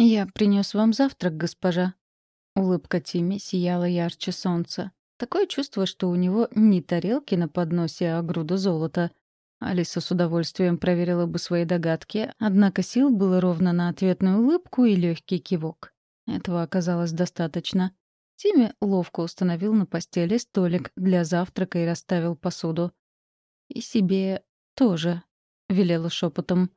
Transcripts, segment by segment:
«Я принес вам завтрак, госпожа». Улыбка Тимми сияла ярче солнца. Такое чувство, что у него не тарелки на подносе, а груда золота. Алиса с удовольствием проверила бы свои догадки, однако сил было ровно на ответную улыбку и легкий кивок. Этого оказалось достаточно. Тимми ловко установил на постели столик для завтрака и расставил посуду. «И себе тоже», — велела шепотом.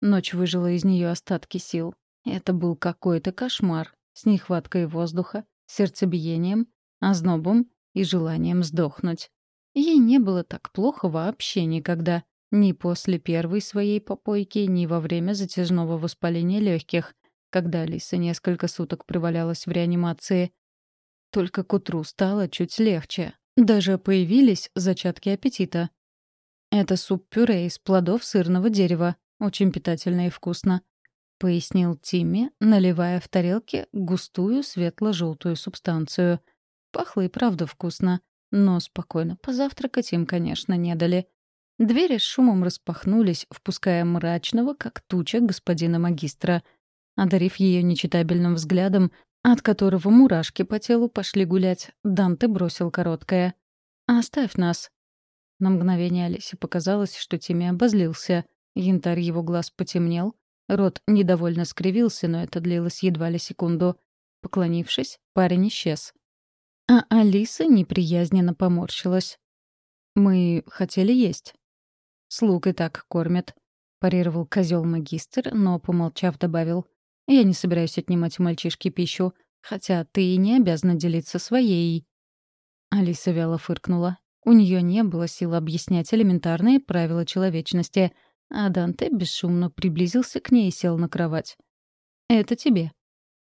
Ночь выжила из нее остатки сил. Это был какой-то кошмар с нехваткой воздуха, сердцебиением, ознобом и желанием сдохнуть. Ей не было так плохо вообще никогда. Ни после первой своей попойки, ни во время затяжного воспаления легких, когда Алиса несколько суток провалялась в реанимации. Только к утру стало чуть легче. Даже появились зачатки аппетита. Это суп-пюре из плодов сырного дерева. Очень питательно и вкусно. Пояснил Тимми, наливая в тарелке густую светло-желтую субстанцию. Пахло и правда вкусно. Но спокойно позавтракать им, конечно, не дали. Двери с шумом распахнулись, впуская мрачного, как туча, господина магистра. Одарив ее нечитабельным взглядом, от которого мурашки по телу пошли гулять, Данте бросил короткое. «Оставь нас». На мгновение Алисе показалось, что Тимми обозлился. Янтарь его глаз потемнел, рот недовольно скривился, но это длилось едва ли секунду. Поклонившись, парень исчез. А Алиса неприязненно поморщилась. «Мы хотели есть». «Слуг и так кормят», — парировал козел магистр, но, помолчав, добавил. Я не собираюсь отнимать у мальчишки пищу, хотя ты и не обязана делиться своей. Алиса вяло фыркнула. У нее не было сил объяснять элементарные правила человечности, а Данте бесшумно приблизился к ней и сел на кровать. «Это тебе».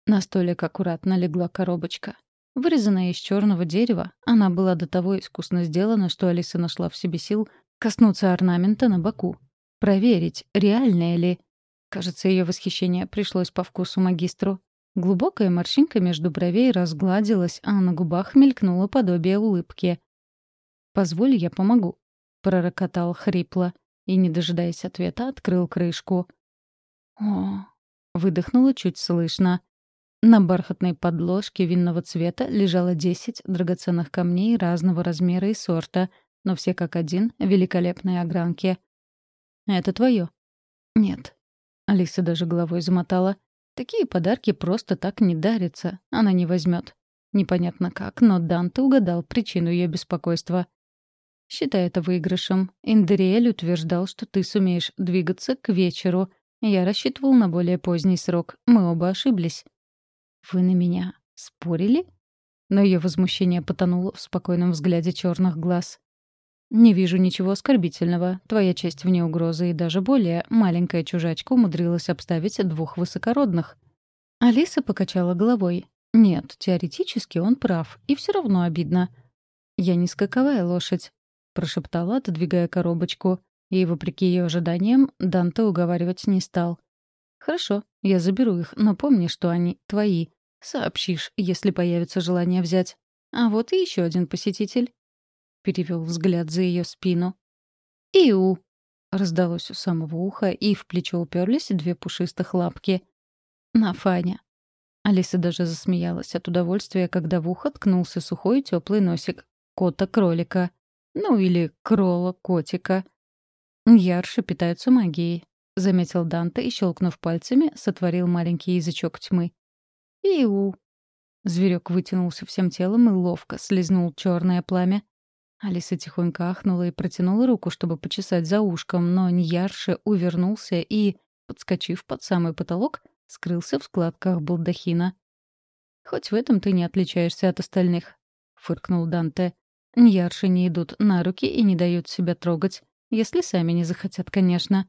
На столик аккуратно легла коробочка. Вырезанная из черного дерева, она была до того искусно сделана, что Алиса нашла в себе сил коснуться орнамента на боку. Проверить, реальное ли. Кажется, ее восхищение пришлось по вкусу магистру. Глубокая морщинка между бровей разгладилась, а на губах мелькнуло подобие улыбки. «Позволь, я помогу», — пророкотал хрипло и, не дожидаясь ответа, открыл крышку. «О!» — выдохнула чуть слышно. На бархатной подложке винного цвета лежало десять драгоценных камней разного размера и сорта, но все как один — великолепные огранки. «Это твое?» «Нет», Алиса даже головой замотала. Такие подарки просто так не дарятся, она не возьмет. Непонятно как, но Данте угадал причину ее беспокойства. «Считай это выигрышем. Индериэль утверждал, что ты сумеешь двигаться к вечеру. Я рассчитывал на более поздний срок. Мы оба ошиблись». «Вы на меня спорили?» Но ее возмущение потонуло в спокойном взгляде черных глаз. «Не вижу ничего оскорбительного. Твоя честь вне угрозы и даже более. Маленькая чужачка умудрилась обставить двух высокородных». Алиса покачала головой. «Нет, теоретически он прав. И все равно обидно». «Я не скаковая лошадь», — прошептала, отодвигая коробочку. И, вопреки ее ожиданиям, Данте уговаривать не стал. «Хорошо, я заберу их, но помни, что они твои. Сообщишь, если появится желание взять. А вот и еще один посетитель» перевел взгляд за ее спину. «Иу!» — раздалось у самого уха, и в плечо уперлись две пушистых лапки. «На Фаня!» Алиса даже засмеялась от удовольствия, когда в ухо ткнулся сухой теплый носик кота-кролика. Ну или крола-котика. Ярши питаются магией, — заметил Данте и, щелкнув пальцами, сотворил маленький язычок тьмы. «Иу!» Зверек вытянулся всем телом и ловко слезнул черное пламя. Алиса тихонько ахнула и протянула руку, чтобы почесать за ушком, но Ньярши увернулся и, подскочив под самый потолок, скрылся в складках балдахина. «Хоть в этом ты не отличаешься от остальных», — фыркнул Данте. «Ньярши не идут на руки и не дают себя трогать, если сами не захотят, конечно».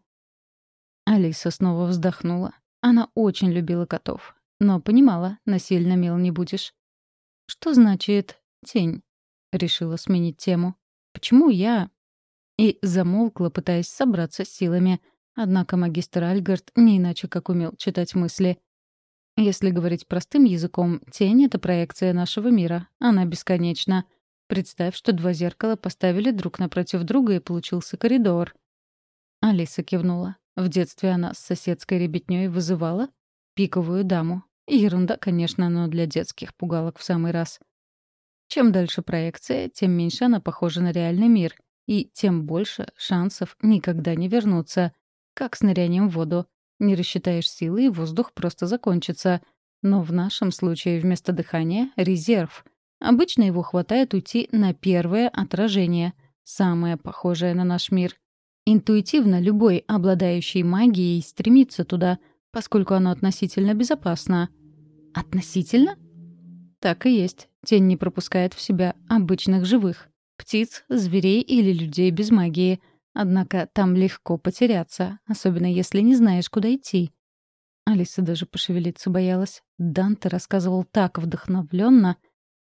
Алиса снова вздохнула. Она очень любила котов, но понимала, насильно мил не будешь. «Что значит тень?» Решила сменить тему. «Почему я?» И замолкла, пытаясь собраться с силами. Однако магистр Альгард не иначе как умел читать мысли. Если говорить простым языком, тень — это проекция нашего мира. Она бесконечна. Представь, что два зеркала поставили друг напротив друга, и получился коридор. Алиса кивнула. В детстве она с соседской ребятнёй вызывала? пиковую даму. Ерунда, конечно, но для детских пугалок в самый раз. Чем дальше проекция, тем меньше она похожа на реальный мир, и тем больше шансов никогда не вернуться. Как с нырянием в воду. Не рассчитаешь силы, и воздух просто закончится. Но в нашем случае вместо дыхания — резерв. Обычно его хватает уйти на первое отражение, самое похожее на наш мир. Интуитивно любой, обладающий магией, стремится туда, поскольку оно относительно безопасно. Относительно? Так и есть. Тень не пропускает в себя обычных живых. Птиц, зверей или людей без магии. Однако там легко потеряться, особенно если не знаешь, куда идти. Алиса даже пошевелиться боялась. Данте рассказывал так вдохновленно.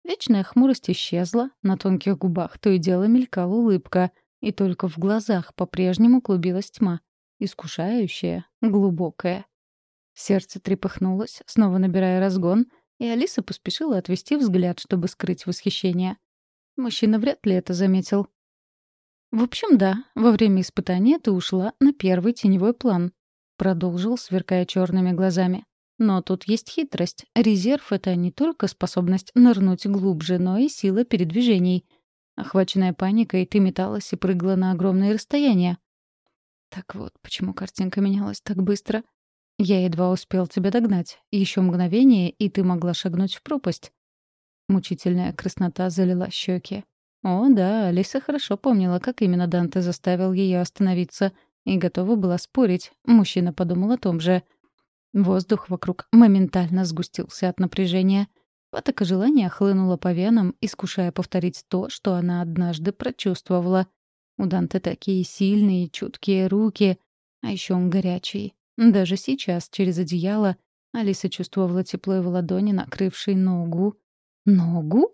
Вечная хмурость исчезла, на тонких губах то и дело мелькала улыбка, и только в глазах по-прежнему клубилась тьма. Искушающая, глубокая. Сердце трепыхнулось, снова набирая разгон — и Алиса поспешила отвести взгляд, чтобы скрыть восхищение. Мужчина вряд ли это заметил. «В общем, да, во время испытания ты ушла на первый теневой план», — продолжил, сверкая черными глазами. «Но тут есть хитрость. Резерв — это не только способность нырнуть глубже, но и сила передвижений. Охваченная паникой, ты металась и прыгала на огромные расстояния. Так вот, почему картинка менялась так быстро. Я едва успел тебя догнать. Еще мгновение, и ты могла шагнуть в пропасть. Мучительная краснота залила щеки. О, да, Алиса хорошо помнила, как именно Данте заставил ее остановиться, и готова была спорить. Мужчина подумал о том же. Воздух вокруг моментально сгустился от напряжения. Патока желания хлынула по венам, искушая повторить то, что она однажды прочувствовала. У Данте такие сильные, чуткие руки, а еще он горячий. Даже сейчас, через одеяло, Алиса чувствовала тепло его ладони, накрывшей ногу. «Ногу?»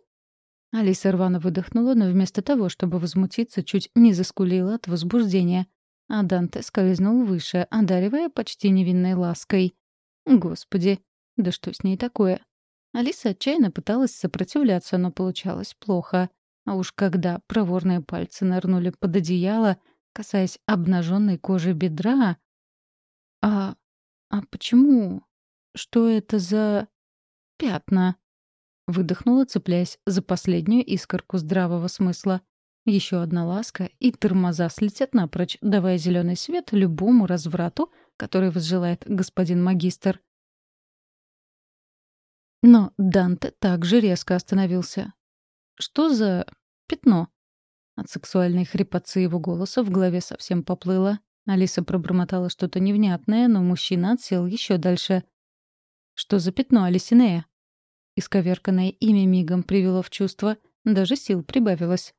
Алиса рвано выдохнула, но вместо того, чтобы возмутиться, чуть не заскулила от возбуждения. А Данте скользнул выше, одаривая почти невинной лаской. «Господи, да что с ней такое?» Алиса отчаянно пыталась сопротивляться, но получалось плохо. А уж когда проворные пальцы нырнули под одеяло, касаясь обнаженной кожи бедра, «А... а почему? Что это за... пятна?» Выдохнула, цепляясь за последнюю искорку здравого смысла. Еще одна ласка, и тормоза слетят напрочь, давая зеленый свет любому разврату, который возжелает господин магистр. Но Данте также резко остановился. «Что за... пятно?» От сексуальной хрипотцы его голоса в голове совсем поплыло. Алиса пробормотала что-то невнятное, но мужчина отсел еще дальше. «Что за пятно, Алисинея?» Исковерканное имя мигом привело в чувство, даже сил прибавилось.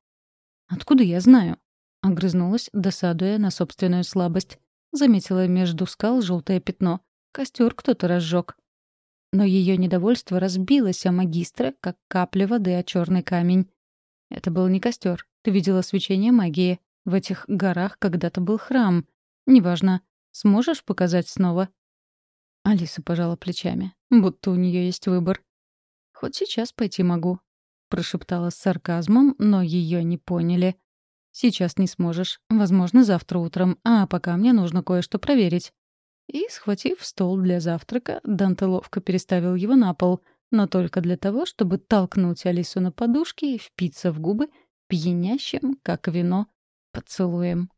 «Откуда я знаю?» Огрызнулась, досадуя на собственную слабость. Заметила между скал желтое пятно. Костер кто-то разжег. Но ее недовольство разбилось о магистра, как капля воды о черный камень. Это был не костер. Ты видела свечение магии. В этих горах когда-то был храм. «Неважно. Сможешь показать снова?» Алиса пожала плечами, будто у нее есть выбор. «Хоть сейчас пойти могу», — прошептала с сарказмом, но ее не поняли. «Сейчас не сможешь. Возможно, завтра утром. А пока мне нужно кое-что проверить». И, схватив стол для завтрака, Данте ловко переставил его на пол, но только для того, чтобы толкнуть Алису на подушке и впиться в губы пьянящим, как вино, поцелуем.